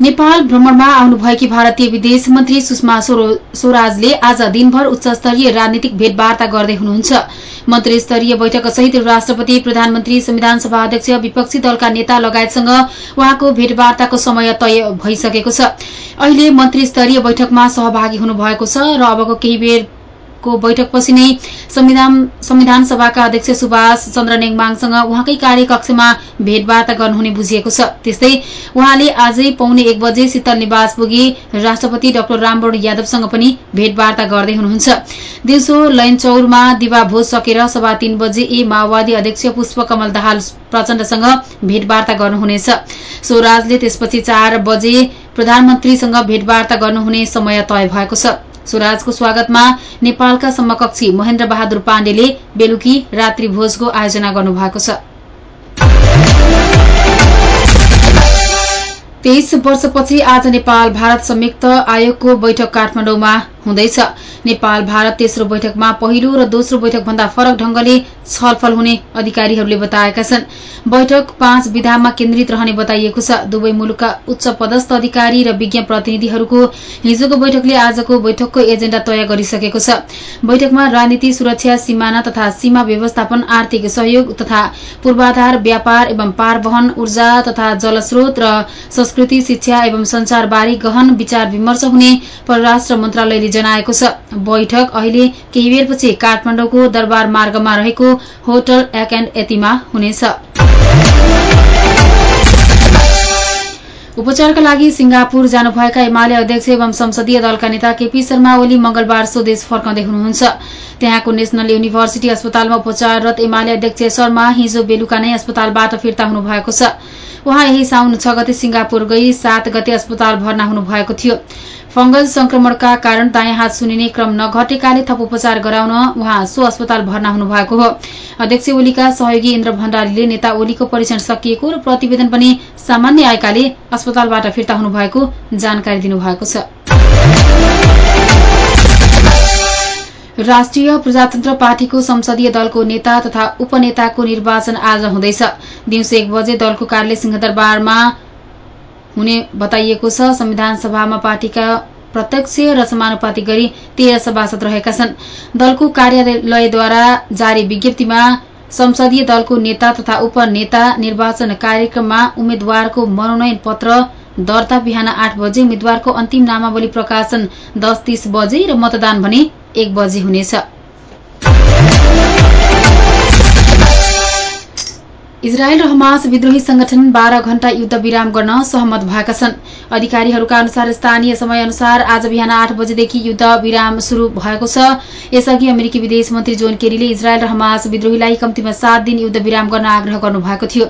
नेपाल भ्रमणमा आउनुभएकी भारतीय विदेश मन्त्री सुषमा स्वराजले आज दिनभर उच्चस्तरीय राजनीतिक भेटवार्ता गर्दै हुनुहुन्छ। मन्त्री स्तरीय बैठक सहित राष्ट्रपति प्रधानमन्त्री संविधान सभा अध्यक्ष विपक्षी दलका नेता लगायतसँग उहाँको भेटवार्ताको समय तय भइसकेको छ। अहिले मन्त्री स्तरीय बैठकमा सहभागी हुनुभएको छ र अबको केही बेर को बैठकपछि नै संविधान सभाका अध्यक्ष सुभाष चन्द्र नेङमाङसँग उहाँकै कार्यकक्षमा भेटवार्ता गर्नुहुने बुझिएको छ। त्यस्तै उहाँले आजै पाउने एक बजे शीतल निवास पुगी राष्ट्रपति डाक्टर रामवरण यादवसँग पनि भेटवार्ता गर्दै हुनुहुन्छ। दिउँसो लैनचौरमा दिवा भोज सकेर सभा तीन बजे ए माओवादी अध्यक्ष पुष्पकमल दाहाल प्रचण्डसँग भेटवार्ता गर्नुहुनेछ। स्वराजले त्यसपछि चार बजे प्रधानमन्त्रीसँग भेटवार्ता गर्नुहुने समय तय भएको छ। स्वराजको स्वागतमा नेपालका समकक्षी महेन्द्र बहादुर पाण्डेले बेलुकी रात्रि भोजको आयोजना गर्नुभएको छ। तेइस वर्षपछि आज नेपाल भारत संयुक्त आयोगको बैठक काठमाडौँमा हुँदैछ। नेपाल भारत तेस्रो बैठकमा पहिलो र दोस्रो बैठक भन्दा फरक ढंगले छलफल हुने अधिकारीहरूले बताएका छन्। बैठक पाँच विधामा केन्द्रित रहने बताइएको छ। दुवै मुलुकका उच्च पदस्थ अधिकारी र विज्ञ प्रतिनिधिहरूको हिजोको बैठकले आजको बैठकको एजेण्डा तय गरिसकेको छ। बैठकमा राजनीति सुरक्षा सिमाना तथा सीमा व्यवस्थापन आर्थिक सहयोग तथा पूर्वाधार व्यापार एवं पारवहन ऊर्जा तथा जलस्रोत र संस्कृति शिक्षा एवं संचारबारे गहन विचार विमर्श हुने परराष्ट्र मन्त्रालयले जनाएको छ। बैठक अहिले केही बेरपछि काठमाडौँको दरबार मार्गमा रहेको होटल एक एण्ड यतिमा हुनेछ। उपचारका लागि सिंगापुर जानुभएका एमाले अध्यक्ष एवं संसदीय दलका नेता केपी शर्मा ओली मंगलबार स्वदेश फर्काउँदै हुनुहुन्छ। त्यहाँको नेशनल युनिभर्सिटी अस्पतालमा उपचाररत एमाले अध्यक्ष शर्मा हिजो बेलुका नै अस्पतालबाट फिर्ता हुनुभएको छ। उहाँ यही साउन छ गते सिंगापुर गई सात गते अस्पताल भर्ना हुनुभएको थियो। फंगल संक्रमणका कारण दायाँ हात सुनिने क्रम नघटेकाले थप उपचार गराउन उहाँ सो अस्पताल भर्ना हुनुभएको हो। अध्यक्ष ओलीका सहयोगी इन्द्र भण्डारीले नेता ओलीको परीक्षण सकिएको र प्रतिवेदन पनि सामान्य आएकाले अस्पतालबाट फिर्ता हुनुभएको जानकारी दिनुभएको छ। राष्ट्रिय प्रजातन्त्र पार्टीको संसदीय दलको नेता तथा उपनेताको निर्वाचन आज हुँदैछ। दिउँसो एक बजे दलको कार्यालय सिंहदरबारमा हुने बताइएको छ संविधान सभामा पार्टीका प्रत्यक्ष र समानुपातिक गरी तेह्र सभासद रहेका छन्। दलको कार्यालयद्वारा जारी विज्ञप्तिमा संसदीय दलको नेता तथा उपनेता निर्वाचन कार्यक्रममा उम्मेद्वारको मनोनयन पत्र दर्ता बिहान आठ बजे उम्मेद्वारको अन्तिम नामावली प्रकाशन दस तीस बजे र मतदान भने एक बजे हुनेछ। इजरायल र हमास विद्रोही संगठन बाह्र घण्टा युद्ध विराम गर्न सहमत भएका छन्। अधिकारीहरूका अनुसार स्थानीय समय अनुसार आज बिहान आठ बजेदेखि युद्ध विराम शुरू भएको छ। यसअघि अमेरिकी विदेश मन्त्री जोन केरीले इजरायल र हमास विद्रोहीलाई कम्तीमा सात दिन युद्ध विराम गर्न आग्रह गर्नुभएको थियो।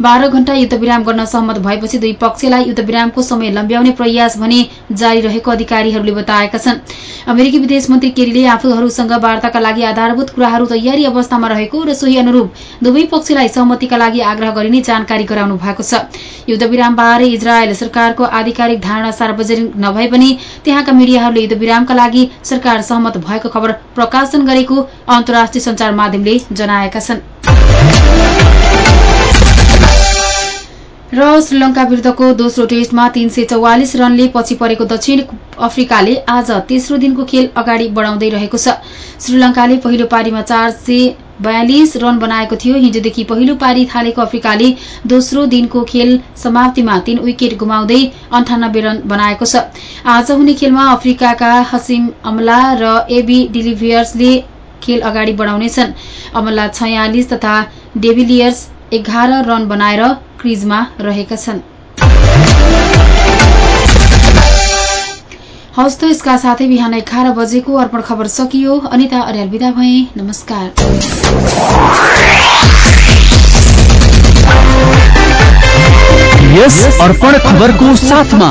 बाह्र घण्टा युद्ध विराम गर्न सहमत भएपछि दुई पक्षलाई युद्ध विरामको समय लम्ब्याउने प्रयास भने जारी रहेको अधिकारीहरूले बताएका छन्। अमेरिकी विदेश मन्त्री केरीले आफूहरूसँग वार्ताका लागि आधारभूत कुराहरू तयारी अवस्थामा रहेको र सोही अनुरूप दुवै पक्षलाई सहमतिका लागि आग्रह गरिने जानकारी गराउनु भएको छ। युद्ध विरामबारे इजरायल सरकारको आधिकारिक धारणा सार्वजनिक नभए पनि त्यहाँका मिडियाहरूले युद्धविरामका लागि सरकार सहमत भएको खबर प्रकाशन गरेको अन्तर्राष्ट्रिय संचार माध्यमले जनाएका छन्। र श्रीलंका विरूद्धको दोस्रो टेस्टमा तीन सय चौवालिस रनले पछि परेको दक्षिण अफ्रिकाले आज तेस्रो दिनको खेल अगाडि बढाउँदै रहेको छ। श्रीलंकाले पहिलो पारीमा चार बयालिस रन बनाएको थियो। हिजोदेखि पहिलो पारी थालेको अफ्रिकाले दोस्रो दिनको खेल समाप्तिमा तीन विकेट गुमाउँदै अन्ठानब्बे रन बनाएको छ। आज हुने खेलमा अफ्रिकाका हसिम अमला र एबी डिलिभियर्सले खेल अगाडि बढाउनेछन्। अमला छयालिस तथा डेभिलियर्स एघार रन बनाएर क्रिजमा रहेका छन्। हवस् त यसका साथै बिहान एघार बजेको अर्पण खबर सकियो। अनिता अर्याल विदा भए। नमस्कार। यस अर्पण खबरको साथमा